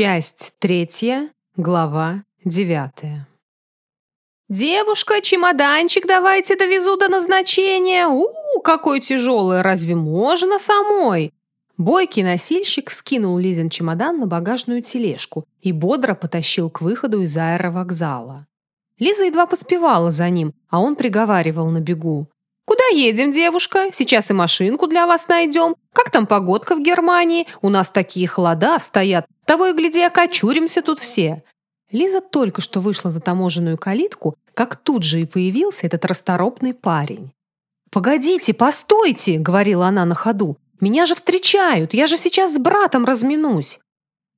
Часть третья, глава девятая. «Девушка, чемоданчик давайте довезу до назначения! у, -у какой тяжелый! Разве можно самой?» Бойкий носильщик скинул Лизин чемодан на багажную тележку и бодро потащил к выходу из аэровокзала. Лиза едва поспевала за ним, а он приговаривал на бегу. «Куда едем, девушка? Сейчас и машинку для вас найдем. Как там погодка в Германии? У нас такие холода стоят. Того и гляди, окочуримся тут все». Лиза только что вышла за таможенную калитку, как тут же и появился этот расторопный парень. «Погодите, постойте!» — говорила она на ходу. «Меня же встречают! Я же сейчас с братом разминусь!»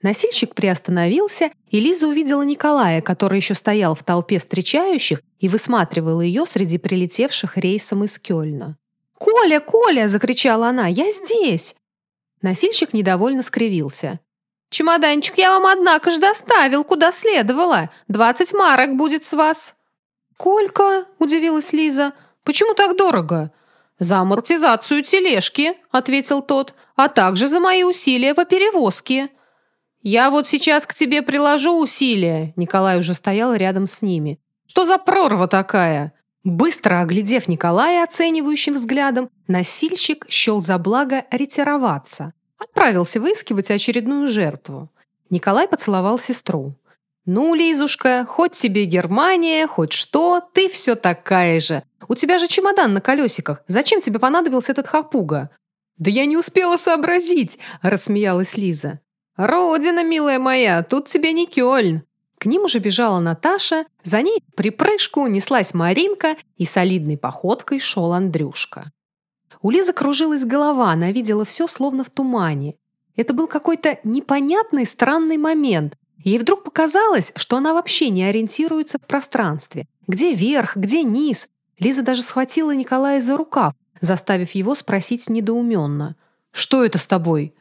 Носильщик приостановился, и Лиза увидела Николая, который еще стоял в толпе встречающих и высматривал ее среди прилетевших рейсом из Кёльна. «Коля, Коля!» – закричала она. «Я здесь!» Носильщик недовольно скривился. «Чемоданчик я вам, однако ж, доставил, куда следовало. Двадцать марок будет с вас». «Сколько?» – удивилась Лиза. «Почему так дорого?» «За амортизацию тележки», – ответил тот, «а также за мои усилия по перевозке». «Я вот сейчас к тебе приложу усилия», — Николай уже стоял рядом с ними. «Что за прорва такая?» Быстро оглядев Николая оценивающим взглядом, носильщик счел за благо ретироваться. Отправился выискивать очередную жертву. Николай поцеловал сестру. «Ну, Лизушка, хоть тебе Германия, хоть что, ты все такая же. У тебя же чемодан на колесиках. Зачем тебе понадобился этот хапуга?» «Да я не успела сообразить», – рассмеялась Лиза. «Родина, милая моя, тут тебе не Кёльн!» К ним уже бежала Наташа, за ней припрыжку неслась Маринка и солидной походкой шел Андрюшка. У Лизы кружилась голова, она видела все словно в тумане. Это был какой-то непонятный странный момент. Ей вдруг показалось, что она вообще не ориентируется в пространстве. Где верх, где низ? Лиза даже схватила Николая за рукав, заставив его спросить недоуменно. «Что это с тобой?»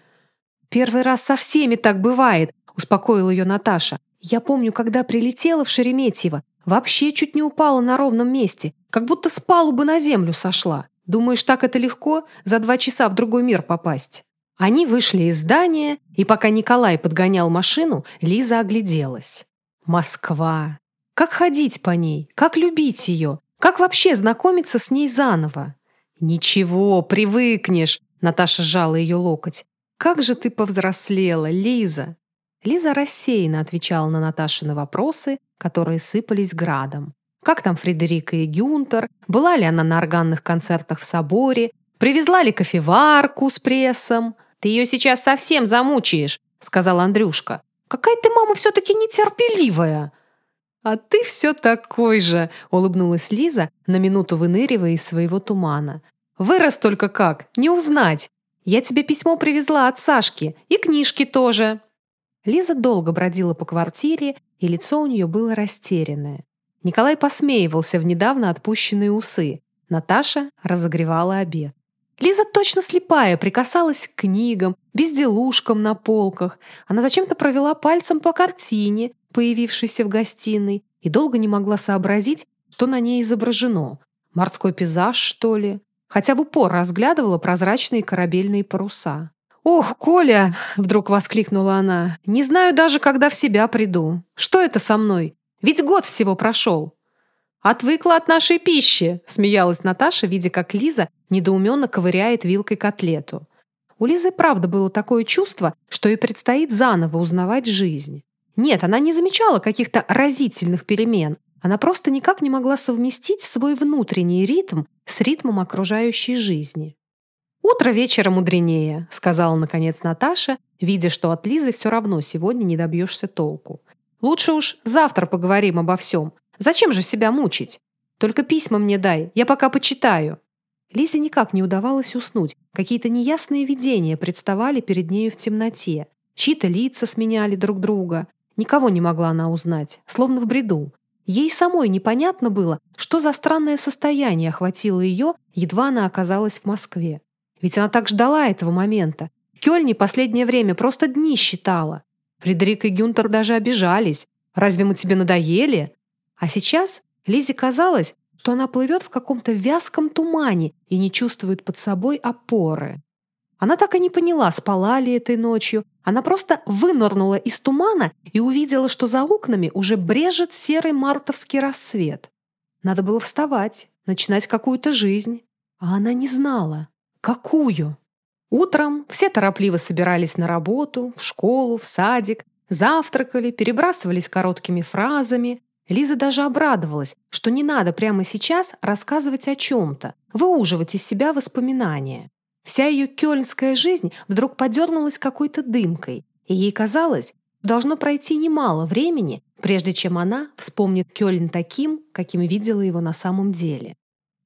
«Первый раз со всеми так бывает», — успокоила ее Наташа. «Я помню, когда прилетела в Шереметьево, вообще чуть не упала на ровном месте, как будто с палубы на землю сошла. Думаешь, так это легко за два часа в другой мир попасть?» Они вышли из здания, и пока Николай подгонял машину, Лиза огляделась. Москва. Как ходить по ней? Как любить ее? Как вообще знакомиться с ней заново? «Ничего, привыкнешь», — Наташа сжала ее локоть. «Как же ты повзрослела, Лиза!» Лиза рассеянно отвечала на Наташины вопросы, которые сыпались градом. Как там Фредерика и Гюнтер? Была ли она на органных концертах в соборе? Привезла ли кофеварку с прессом? «Ты ее сейчас совсем замучаешь», — сказал Андрюшка. «Какая ты, мама, все-таки нетерпеливая!» «А ты все такой же!» — улыбнулась Лиза, на минуту выныривая из своего тумана. «Вырос только как! Не узнать! Я тебе письмо привезла от Сашки. И книжки тоже». Лиза долго бродила по квартире, и лицо у нее было растерянное. Николай посмеивался в недавно отпущенные усы. Наташа разогревала обед. Лиза точно слепая, прикасалась к книгам, безделушкам на полках. Она зачем-то провела пальцем по картине, появившейся в гостиной, и долго не могла сообразить, что на ней изображено. Морской пейзаж, что ли? Хотя в упор разглядывала прозрачные корабельные паруса. «Ох, Коля!» — вдруг воскликнула она. «Не знаю даже, когда в себя приду. Что это со мной? Ведь год всего прошел». «Отвыкла от нашей пищи!» — смеялась Наташа, видя, как Лиза недоуменно ковыряет вилкой котлету. У Лизы правда было такое чувство, что ей предстоит заново узнавать жизнь. Нет, она не замечала каких-то разительных перемен, она просто никак не могла совместить свой внутренний ритм с ритмом окружающей жизни. «Утро вечера мудренее», — сказала наконец Наташа, видя, что от Лизы все равно сегодня не добьешься толку. «Лучше уж завтра поговорим обо всем. Зачем же себя мучить? Только письма мне дай, я пока почитаю». Лизе никак не удавалось уснуть. Какие-то неясные видения представали перед нею в темноте. Чьи-то лица сменяли друг друга. Никого не могла она узнать, словно в бреду. Ей самой непонятно было, что за странное состояние охватило ее, едва она оказалась в Москве. Ведь она так ждала этого момента. В Кёльне последнее время просто дни считала. Фредерик и Гюнтер даже обижались. «Разве мы тебе надоели?» А сейчас Лизе казалось, что она плывет в каком-то вязком тумане и не чувствует под собой опоры. Она так и не поняла, спала ли этой ночью. Она просто вынырнула из тумана и увидела, что за окнами уже брежет серый мартовский рассвет. Надо было вставать, начинать какую-то жизнь. А она не знала, какую. Утром все торопливо собирались на работу, в школу, в садик, завтракали, перебрасывались короткими фразами. Лиза даже обрадовалась, что не надо прямо сейчас рассказывать о чем-то, выуживать из себя воспоминания. Вся ее кёльнская жизнь вдруг подернулась какой-то дымкой, и ей казалось, должно пройти немало времени, прежде чем она вспомнит Кёльн таким, каким видела его на самом деле.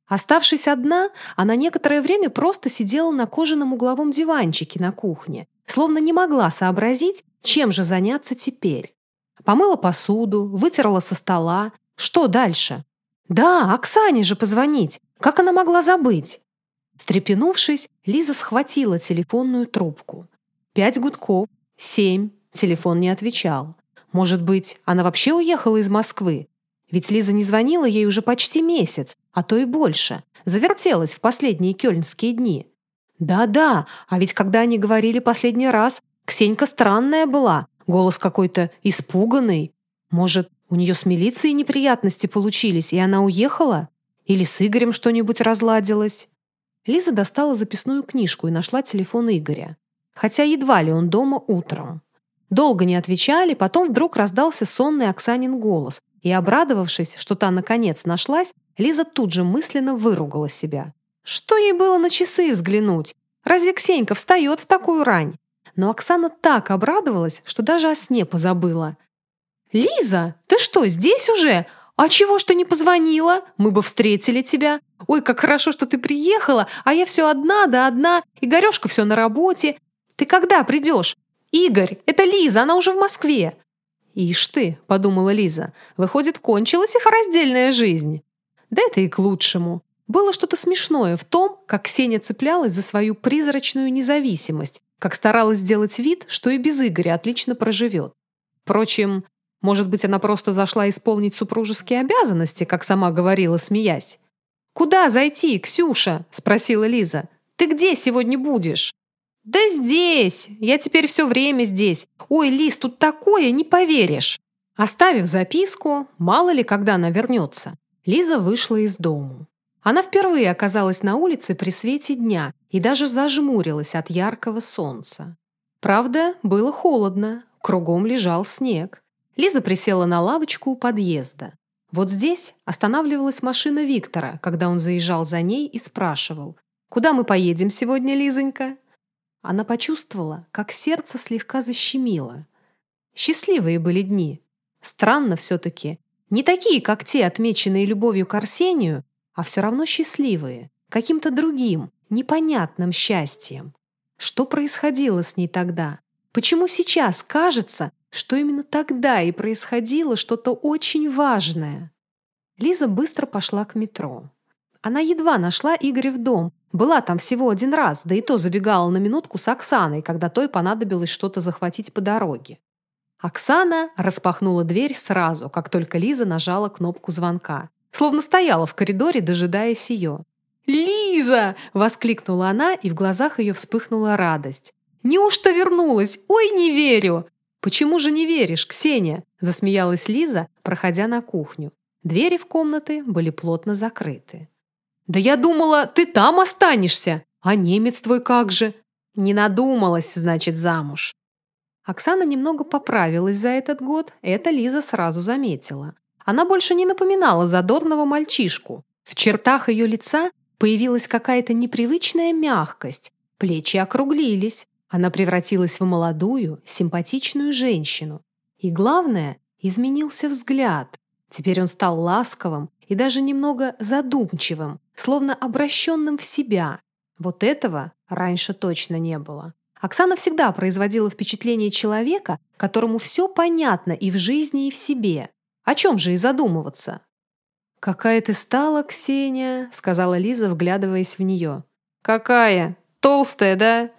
Оставшись одна, она некоторое время просто сидела на кожаном угловом диванчике на кухне, словно не могла сообразить, чем же заняться теперь. Помыла посуду, вытерла со стола. Что дальше? Да, Оксане же позвонить. Как она могла забыть? Стрепенувшись, Лиза схватила телефонную трубку. Пять гудков, семь, телефон не отвечал. Может быть, она вообще уехала из Москвы? Ведь Лиза не звонила ей уже почти месяц, а то и больше. Завертелась в последние кёльнские дни. Да-да, а ведь когда они говорили последний раз, Ксенька странная была, голос какой-то испуганный. Может, у нее с милицией неприятности получились, и она уехала? Или с Игорем что-нибудь разладилось? Лиза достала записную книжку и нашла телефон Игоря. Хотя едва ли он дома утром. Долго не отвечали, потом вдруг раздался сонный Оксанин голос, и, обрадовавшись, что та наконец нашлась, Лиза тут же мысленно выругала себя. Что ей было на часы взглянуть? Разве Ксенька встает в такую рань? Но Оксана так обрадовалась, что даже о сне позабыла. «Лиза, ты что, здесь уже? А чего ж ты не позвонила? Мы бы встретили тебя. Ой, как хорошо, что ты приехала, а я все одна да одна, Игорешка все на работе. Ты когда придешь? Игорь, это Лиза, она уже в Москве. Ишь ты, подумала Лиза, выходит, кончилась их раздельная жизнь. Да это и к лучшему. Было что-то смешное в том, как Ксения цеплялась за свою призрачную независимость, как старалась сделать вид, что и без Игоря отлично проживет. Впрочем, может быть, она просто зашла исполнить супружеские обязанности, как сама говорила, смеясь. «Куда зайти, Ксюша?» – спросила Лиза. «Ты где сегодня будешь?» «Да здесь! Я теперь все время здесь. Ой, Лиз, тут такое, не поверишь!» Оставив записку, мало ли когда она вернется, Лиза вышла из дому. Она впервые оказалась на улице при свете дня и даже зажмурилась от яркого солнца. Правда, было холодно, кругом лежал снег. Лиза присела на лавочку у подъезда. Вот здесь останавливалась машина Виктора, когда он заезжал за ней и спрашивал, «Куда мы поедем сегодня, Лизонька?» Она почувствовала, как сердце слегка защемило. Счастливые были дни. Странно все-таки. Не такие, как те, отмеченные любовью к Арсению, а все равно счастливые, каким-то другим, непонятным счастьем. Что происходило с ней тогда? Почему сейчас кажется, что именно тогда и происходило что-то очень важное. Лиза быстро пошла к метро. Она едва нашла Игоря в дом. Была там всего один раз, да и то забегала на минутку с Оксаной, когда той понадобилось что-то захватить по дороге. Оксана распахнула дверь сразу, как только Лиза нажала кнопку звонка. Словно стояла в коридоре, дожидаясь ее. «Лиза!» – воскликнула она, и в глазах ее вспыхнула радость. «Неужто вернулась? Ой, не верю!» «Почему же не веришь, Ксения?» – засмеялась Лиза, проходя на кухню. Двери в комнаты были плотно закрыты. «Да я думала, ты там останешься! А немец твой как же?» «Не надумалась, значит, замуж». Оксана немного поправилась за этот год, это Лиза сразу заметила. Она больше не напоминала задорного мальчишку. В чертах ее лица появилась какая-то непривычная мягкость, плечи округлились, она превратилась в молодую, симпатичную женщину. И главное, изменился взгляд. Теперь он стал ласковым и даже немного задумчивым, словно обращенным в себя. Вот этого раньше точно не было. Оксана всегда производила впечатление человека, которому все понятно и в жизни, и в себе. О чем же и задумываться? «Какая ты стала, Ксения», — сказала Лиза, вглядываясь в нее. «Какая? Толстая, да?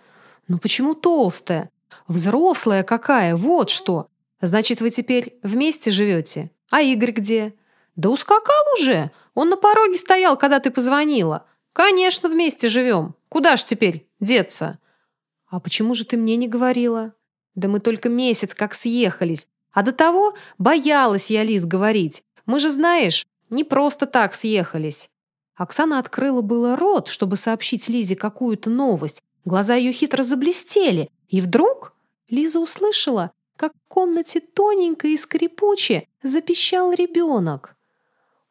«Ну почему толстая? Взрослая какая, вот что! Значит, вы теперь вместе живете? А Игорь где?» «Да ускакал уже! Он на пороге стоял, когда ты позвонила. Конечно, вместе живем. Куда ж теперь деться?» «А почему же ты мне не говорила?» «Да мы только месяц как съехались. А до того боялась я, Лиз, говорить. Мы же, знаешь, не просто так съехались». Оксана открыла было рот, чтобы сообщить Лизе какую-то новость. Глаза ее хитро заблестели. И вдруг Лиза услышала, как в комнате тоненько и скрипуче запищал ребенок.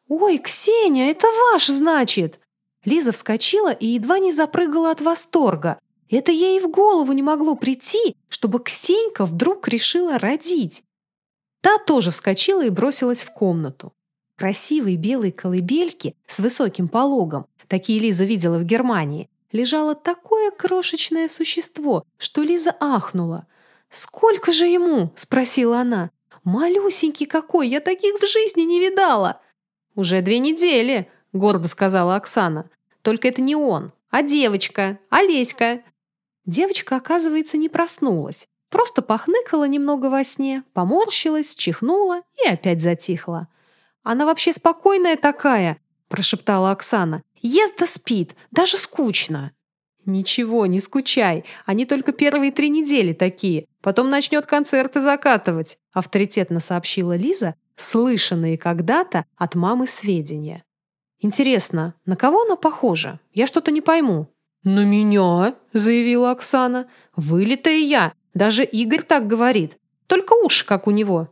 «Ой, Ксения, это ваш, значит!» Лиза вскочила и едва не запрыгала от восторга. Это ей в голову не могло прийти, чтобы Ксенька вдруг решила родить. Та тоже вскочила и бросилась в комнату. Красивой белой колыбельки с высоким пологом, такие Лиза видела в Германии, лежало такое крошечное существо, что Лиза ахнула. «Сколько же ему?» — спросила она. «Малюсенький какой! Я таких в жизни не видала!» «Уже две недели!» — гордо сказала Оксана. «Только это не он, а девочка, Олеська!» Девочка, оказывается, не проснулась. Просто похныкала немного во сне, поморщилась, чихнула и опять затихла. «Она вообще спокойная такая», – прошептала Оксана. «Ест да спит, даже скучно». «Ничего, не скучай. Они только первые три недели такие. Потом начнет концерты закатывать», – авторитетно сообщила Лиза, слышанные когда-то от мамы сведения. «Интересно, на кого она похожа? Я что-то не пойму». «На меня?» – заявила Оксана. «Вылитая я. Даже Игорь так говорит. Только уши, как у него.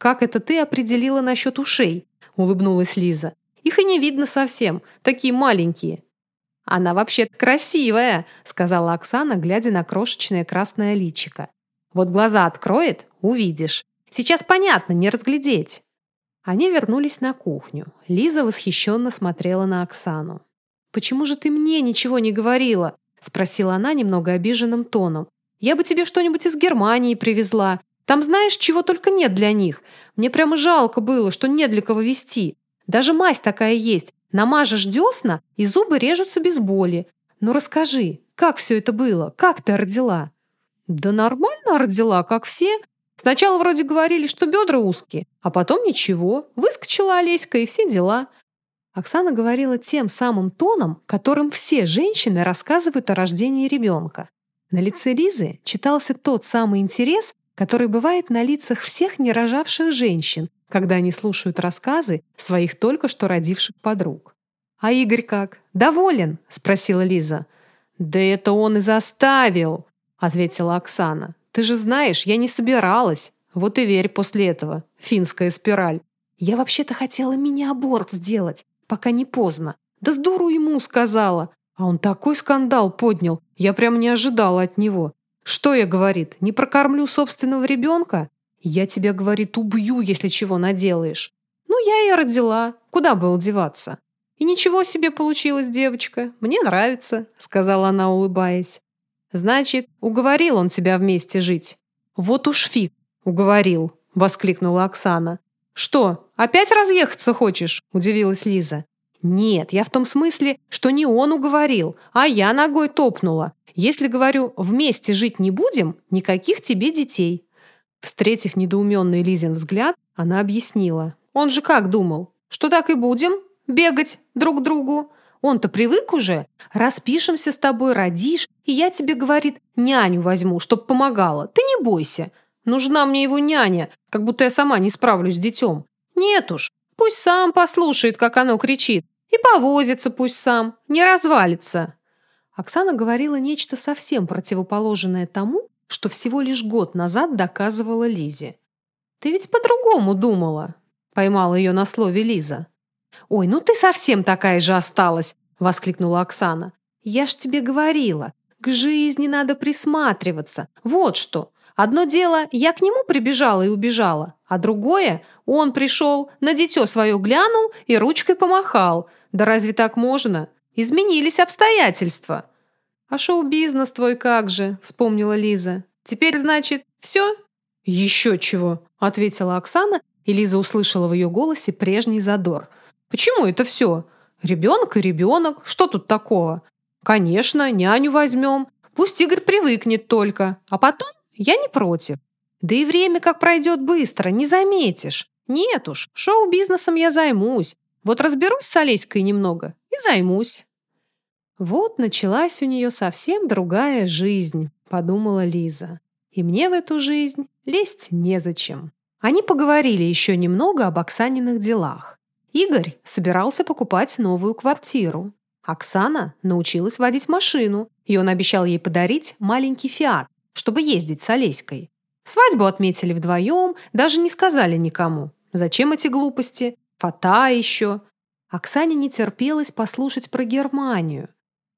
«Как это ты определила насчет ушей?» – улыбнулась Лиза. «Их и не видно совсем, такие маленькие». «Она вообще-то красивая», – сказала Оксана, глядя на крошечное красное личико. «Вот глаза откроет – увидишь. Сейчас понятно, не разглядеть». Они вернулись на кухню. Лиза восхищенно смотрела на Оксану. «Почему же ты мне ничего не говорила?» – спросила она немного обиженным тоном. «Я бы тебе что-нибудь из Германии привезла. Там знаешь, чего только нет для них. Мне прямо жалко было, что нет для кого вести. Даже мазь такая есть. Намажешь десна, и зубы режутся без боли. Ну расскажи, как все это было? Как ты родила?» «Да нормально родила, как все. Сначала вроде говорили, что бедра узкие, а потом ничего. Выскочила Олеська и все дела». Оксана говорила тем самым тоном, которым все женщины рассказывают о рождении ребенка. На лице Лизы читался тот самый интерес, который бывает на лицах всех нерожавших женщин, когда они слушают рассказы своих только что родивших подруг. «А Игорь как? Доволен?» – спросила Лиза. «Да это он и заставил!» – ответила Оксана. «Ты же знаешь, я не собиралась. Вот и верь после этого. Финская спираль. Я вообще-то хотела мини-аборт сделать, пока не поздно. Да с дуру ему сказала. А он такой скандал поднял. Я прям не ожидала от него. Что я, говорит, не прокормлю собственного ребенка? Я тебя, говорит, убью, если чего наделаешь. Ну, я и родила. Куда было деваться? И ничего себе получилось, девочка. Мне нравится, сказала она, улыбаясь. Значит, уговорил он тебя вместе жить. Вот уж фиг, уговорил, воскликнула Оксана. Что, опять разъехаться хочешь? Удивилась Лиза. Нет, я в том смысле, что не он уговорил, а я ногой топнула. Если, говорю, вместе жить не будем, никаких тебе детей». Встретив недоуменный Лизин взгляд, она объяснила. «Он же как думал? Что так и будем? Бегать друг к другу? Он-то привык уже. Распишемся с тобой, родишь, и я тебе, говорит, няню возьму, чтоб помогала. Ты не бойся. Нужна мне его няня, как будто я сама не справлюсь с детем. Нет уж, пусть сам послушает, как оно кричит, и повозится пусть сам, не развалится». Оксана говорила нечто совсем противоположное тому, что всего лишь год назад доказывала Лизе. «Ты ведь по-другому думала», — поймала ее на слове Лиза. «Ой, ну ты совсем такая же осталась», — воскликнула Оксана. «Я ж тебе говорила, к жизни надо присматриваться. Вот что. Одно дело, я к нему прибежала и убежала, а другое, он пришел, на дитё свое глянул и ручкой помахал. Да разве так можно? Изменились обстоятельства». «А шоу-бизнес твой как же?» – вспомнила Лиза. «Теперь, значит, все?» «Еще чего», – ответила Оксана, и Лиза услышала в ее голосе прежний задор. «Почему это все? Ребенок и ребенок. Что тут такого? Конечно, няню возьмем. Пусть Игорь привыкнет только. А потом я не против. Да и время как пройдет быстро, не заметишь. Нет уж, шоу-бизнесом я займусь. Вот разберусь с Олеськой немного и займусь». Вот началась у нее совсем другая жизнь, подумала Лиза. И мне в эту жизнь лезть незачем. Они поговорили еще немного об Оксаниных делах. Игорь собирался покупать новую квартиру. Оксана научилась водить машину, и он обещал ей подарить маленький «Фиат», чтобы ездить с Олеськой. Свадьбу отметили вдвоем, даже не сказали никому. Зачем эти глупости? Фата еще. Оксане не терпелось послушать про Германию.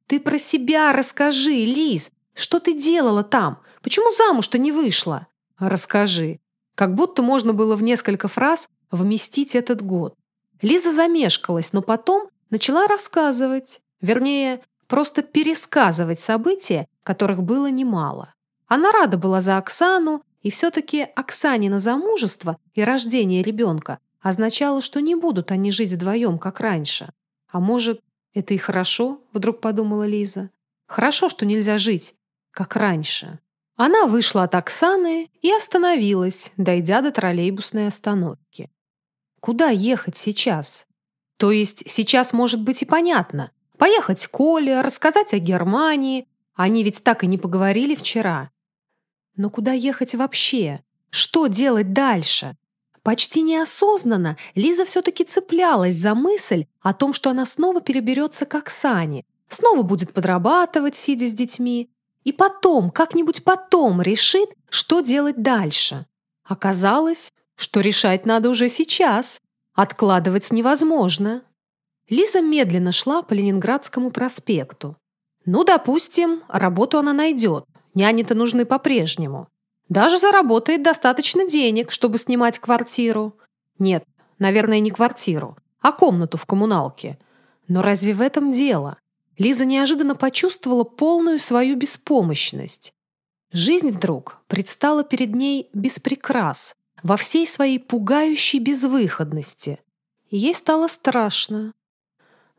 «Ты про себя расскажи, Лиз! Что ты делала там? Почему замуж-то не вышла?» «Расскажи». Как будто можно было в несколько фраз вместить этот год. Лиза замешкалась, но потом начала рассказывать. Вернее, просто пересказывать события, которых было немало. Она рада была за Оксану, и все-таки Оксанина замужество и рождение ребенка означало, что не будут они жить вдвоем, как раньше. А может, это и хорошо, вдруг подумала Лиза. Хорошо, что нельзя жить, как раньше. Она вышла от Оксаны и остановилась, дойдя до троллейбусной остановки. Куда ехать сейчас? То есть сейчас может быть и понятно. Поехать к Оле, рассказать о Германии. Они ведь так и не поговорили вчера. Но куда ехать вообще? Что делать дальше? Почти неосознанно Лиза все-таки цеплялась за мысль о том, что она снова переберется к Оксане, снова будет подрабатывать, сидя с детьми, и потом, как-нибудь потом решит, что делать дальше. Оказалось, что решать надо уже сейчас. Откладывать невозможно. Лиза медленно шла по Ленинградскому проспекту. Ну, допустим, работу она найдет. Няни-то нужны по-прежнему. Даже заработает достаточно денег, чтобы снимать квартиру. Нет, наверное, не квартиру, а комнату в коммуналке. Но разве в этом дело? Лиза неожиданно почувствовала полную свою беспомощность. Жизнь вдруг предстала перед ней без прикрас, во всей своей пугающей безвыходности. Ей стало страшно.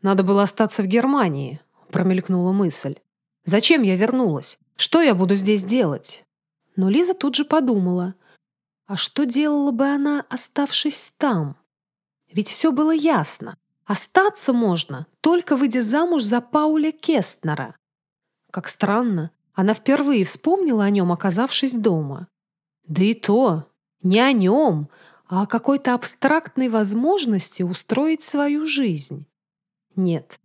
«Надо было остаться в Германии», — промелькнула мысль. «Зачем я вернулась? Что я буду здесь делать? Но Лиза тут же подумала, а что делала бы она, оставшись там? Ведь все было ясно. Остаться можно, только выйдя замуж за Пауля Кестнера. Как странно, она впервые вспомнила о нем, оказавшись дома. Да и то, не о нем, а о какой-то абстрактной возможности устроить свою жизнь. Нет,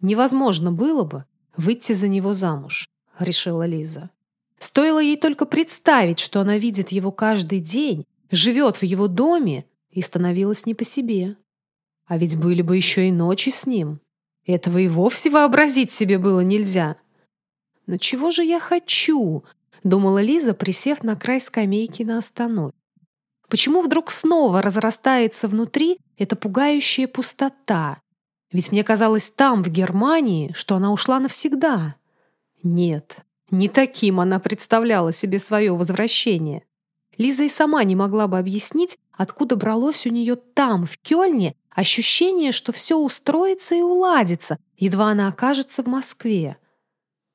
невозможно было бы выйти за него замуж, решила Лиза. Стоило ей только представить, что она видит его каждый день, живет в его доме, и становилось не по себе. А ведь были бы еще и ночи с ним. Этого и вовсе вообразить себе было нельзя. «Но чего же я хочу?» — думала Лиза, присев на край скамейки на остановке. «Почему вдруг снова разрастается внутри эта пугающая пустота? Ведь мне казалось там, в Германии, что она ушла навсегда. Нет, не таким она представляла себе свое возвращение. Лиза и сама не могла бы объяснить, откуда бралось у нее там, в Кёльне, ощущение, что все устроится и уладится, едва она окажется в Москве.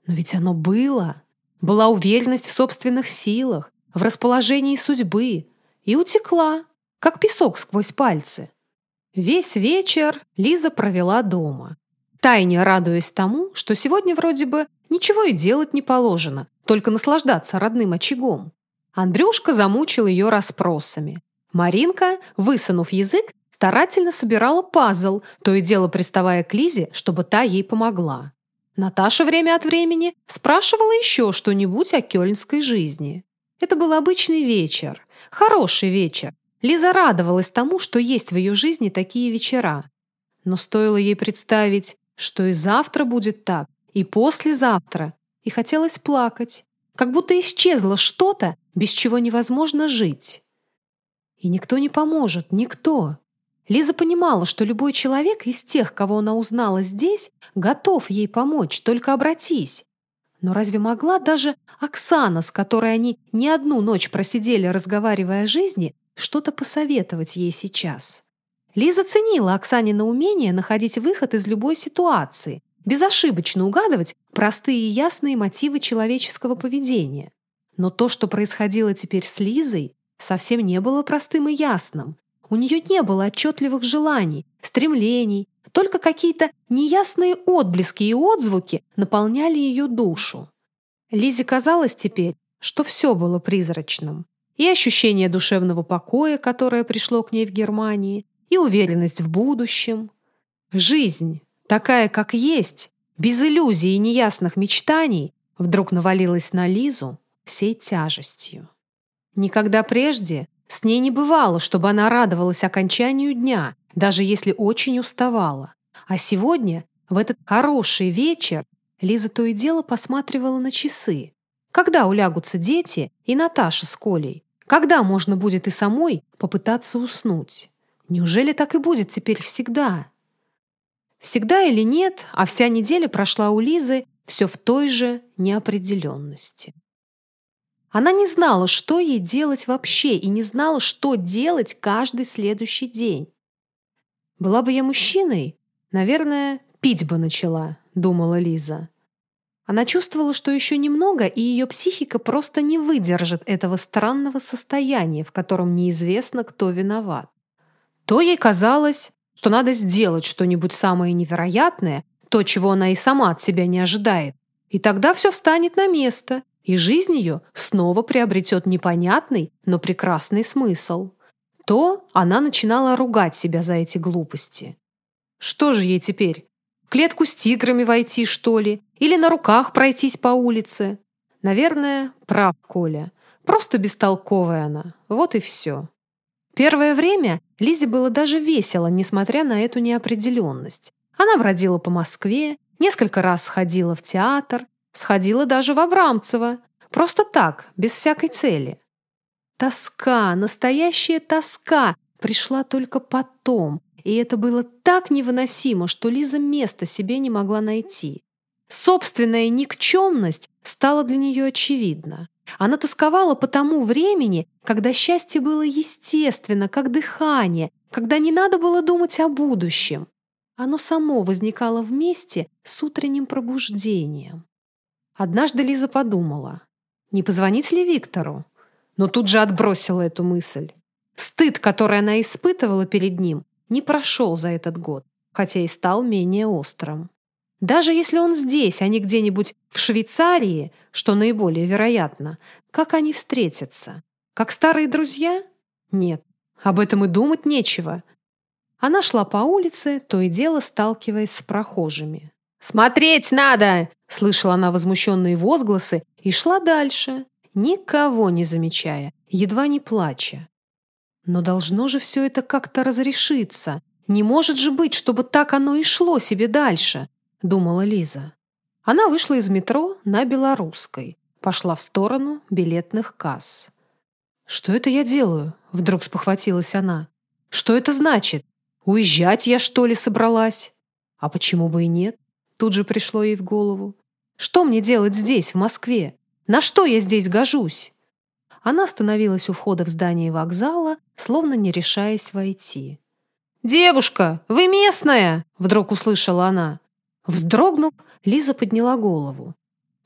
Но ведь оно было. Была уверенность в собственных силах, в расположении судьбы. И утекла, как песок сквозь пальцы. Весь вечер Лиза провела дома. Тайне радуясь тому, что сегодня вроде бы Ничего и делать не положено, только наслаждаться родным очагом. Андрюшка замучил ее расспросами. Маринка, высунув язык, старательно собирала пазл, то и дело приставая к Лизе, чтобы та ей помогла. Наташа время от времени спрашивала еще что-нибудь о кёльнской жизни. Это был обычный вечер, хороший вечер. Лиза радовалась тому, что есть в ее жизни такие вечера. Но стоило ей представить, что и завтра будет так, и послезавтра, и хотелось плакать, как будто исчезло что-то, без чего невозможно жить. И никто не поможет, никто. Лиза понимала, что любой человек из тех, кого она узнала здесь, готов ей помочь, только обратись. Но разве могла даже Оксана, с которой они не одну ночь просидели, разговаривая о жизни, что-то посоветовать ей сейчас? Лиза ценила Оксане на умение находить выход из любой ситуации, безошибочно угадывать простые и ясные мотивы человеческого поведения. Но то, что происходило теперь с Лизой, совсем не было простым и ясным. У нее не было отчетливых желаний, стремлений, только какие-то неясные отблески и отзвуки наполняли ее душу. Лизе казалось теперь, что все было призрачным. И ощущение душевного покоя, которое пришло к ней в Германии, и уверенность в будущем. Жизнь, такая, как есть, без иллюзий и неясных мечтаний, вдруг навалилась на Лизу всей тяжестью. Никогда прежде с ней не бывало, чтобы она радовалась окончанию дня, даже если очень уставала. А сегодня, в этот хороший вечер, Лиза то и дело посматривала на часы. Когда улягутся дети и Наташа с Колей? Когда можно будет и самой попытаться уснуть? Неужели так и будет теперь всегда? Всегда или нет, а вся неделя прошла у Лизы все в той же неопределенности. Она не знала, что ей делать вообще, и не знала, что делать каждый следующий день. «Была бы я мужчиной, наверное, пить бы начала», — думала Лиза. Она чувствовала, что еще немного, и ее психика просто не выдержит этого странного состояния, в котором неизвестно, кто виноват. То ей казалось, что надо сделать что-нибудь самое невероятное, то, чего она и сама от себя не ожидает, и тогда все встанет на место, и жизнь ее снова приобретет непонятный, но прекрасный смысл. То она начинала ругать себя за эти глупости. Что же ей теперь? В клетку с тиграми войти, что ли? Или на руках пройтись по улице? Наверное, прав Коля. Просто бестолковая она. Вот и все. Первое время Лизе было даже весело, несмотря на эту неопределенность. Она бродила по Москве, несколько раз сходила в театр, Сходила даже в Абрамцево. Просто так, без всякой цели. Тоска, настоящая тоска пришла только потом, и это было так невыносимо, что Лиза места себе не могла найти. Собственная никчемность стала для нее очевидна. Она тосковала по тому времени, когда счастье было естественно, как дыхание, когда не надо было думать о будущем. Оно само возникало вместе с утренним пробуждением. Однажды Лиза подумала, не позвонить ли Виктору? Но тут же отбросила эту мысль. Стыд, который она испытывала перед ним, не прошел за этот год, хотя и стал менее острым. Даже если он здесь, а не где-нибудь в Швейцарии, что наиболее вероятно, как они встретятся? Как старые друзья? Нет, об этом и думать нечего. Она шла по улице, то и дело сталкиваясь с прохожими. «Смотреть надо!» — слышала она возмущенные возгласы и шла дальше, никого не замечая, едва не плача. Но должно же все это как-то разрешиться. Не может же быть, чтобы так оно и шло себе дальше, думала Лиза. Она вышла из метро на Белорусской, пошла в сторону билетных касс. «Что это я делаю?» — вдруг спохватилась она. «Что это значит? Уезжать я, что ли, собралась? А почему бы и нет? Тут же пришло ей в голову. Что мне делать здесь, в Москве? На что я здесь гожусь? Она остановилась у входа в здание вокзала, словно не решаясь войти. «Девушка, вы местная!» — вдруг услышала она. Вздрогнув, Лиза подняла голову.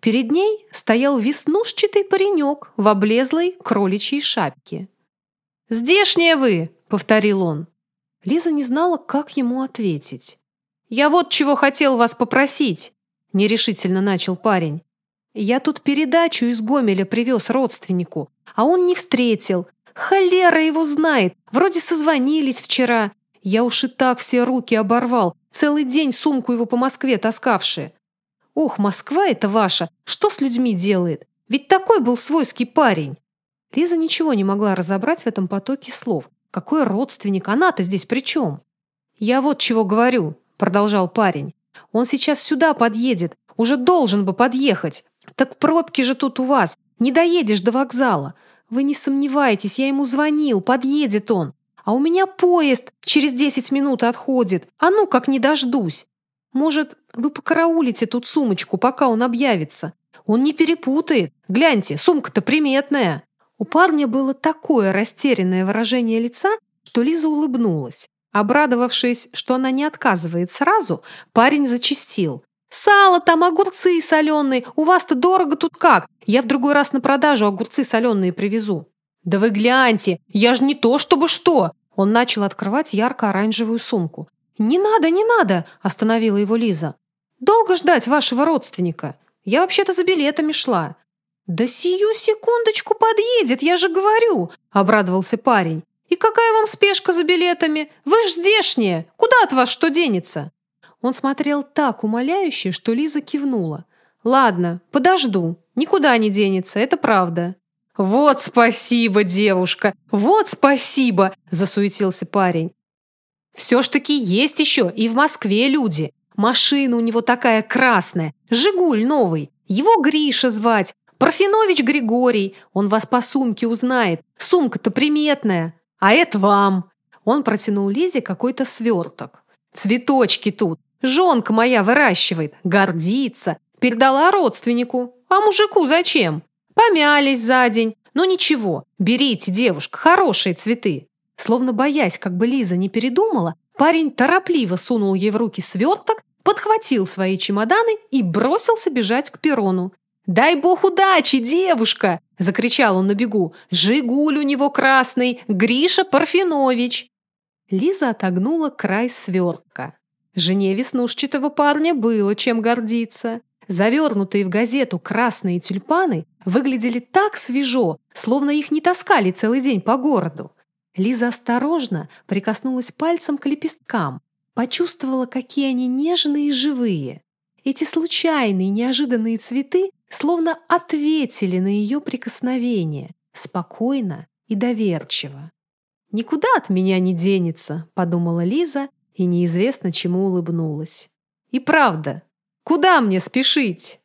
Перед ней стоял веснушчатый паренек в облезлой кроличьей шапке. «Здешняя вы!» — повторил он. Лиза не знала, как ему ответить. «Я вот чего хотел вас попросить», — нерешительно начал парень. «Я тут передачу из Гомеля привез родственнику, а он не встретил. Холера его знает, вроде созвонились вчера. Я уж и так все руки оборвал, целый день сумку его по Москве таскавшие. Ох, Москва это ваша, что с людьми делает? Ведь такой был свойский парень». Лиза ничего не могла разобрать в этом потоке слов. Какой родственник? Она-то здесь при чем? «Я вот чего говорю продолжал парень. «Он сейчас сюда подъедет, уже должен бы подъехать. Так пробки же тут у вас, не доедешь до вокзала. Вы не сомневайтесь, я ему звонил, подъедет он. А у меня поезд через десять минут отходит, а ну как не дождусь. Может, вы покараулите тут сумочку, пока он объявится. Он не перепутает. Гляньте, сумка-то приметная». У парня было такое растерянное выражение лица, что Лиза улыбнулась. Обрадовавшись, что она не отказывает сразу, парень зачистил. «Сало там, огурцы соленые! У вас-то дорого тут как! Я в другой раз на продажу огурцы соленые привезу!» «Да вы гляньте! Я же не то чтобы что!» Он начал открывать ярко-оранжевую сумку. «Не надо, не надо!» – остановила его Лиза. «Долго ждать вашего родственника?» Я вообще-то за билетами шла». «Да сию секундочку подъедет, я же говорю!» — обрадовался парень. «И какая вам спешка за билетами? Вы ж здешние! Куда от вас что денется?» Он смотрел так умоляюще, что Лиза кивнула. «Ладно, подожду. Никуда не денется, это правда». «Вот спасибо, девушка! Вот спасибо!» – засуетился парень. «Все ж таки есть еще и в Москве люди. Машина у него такая красная, «Жигуль» новый. Его Гриша звать, Парфенович Григорий. Он вас по сумке узнает. Сумка-то приметная. А это вам». Он протянул Лизе какой-то сверток. «Цветочки тут. Жонка моя выращивает. Гордится. Передала родственнику. А мужику зачем? Помялись за день. Но ничего, берите, девушка, хорошие цветы. Словно боясь, как бы Лиза не передумала, парень торопливо сунул ей в руки сверток, подхватил свои чемоданы и бросился бежать к перрону. «Дай бог удачи, девушка!» – закричал он на бегу. «Жигуль у него красный, Гриша Парфенович!» Лиза отогнула край свертка. Жене веснушчатого парня было чем гордиться. Завернутые в газету красные тюльпаны выглядели так свежо, словно их не таскали целый день по городу. Лиза осторожно прикоснулась пальцем к лепесткам, почувствовала, какие они нежные и живые. Эти случайные, неожиданные цветы словно ответили на ее прикосновение, спокойно и доверчиво. «Никуда от меня не денется», — подумала Лиза и неизвестно чему улыбнулась. «И правда, Куда мне спешить?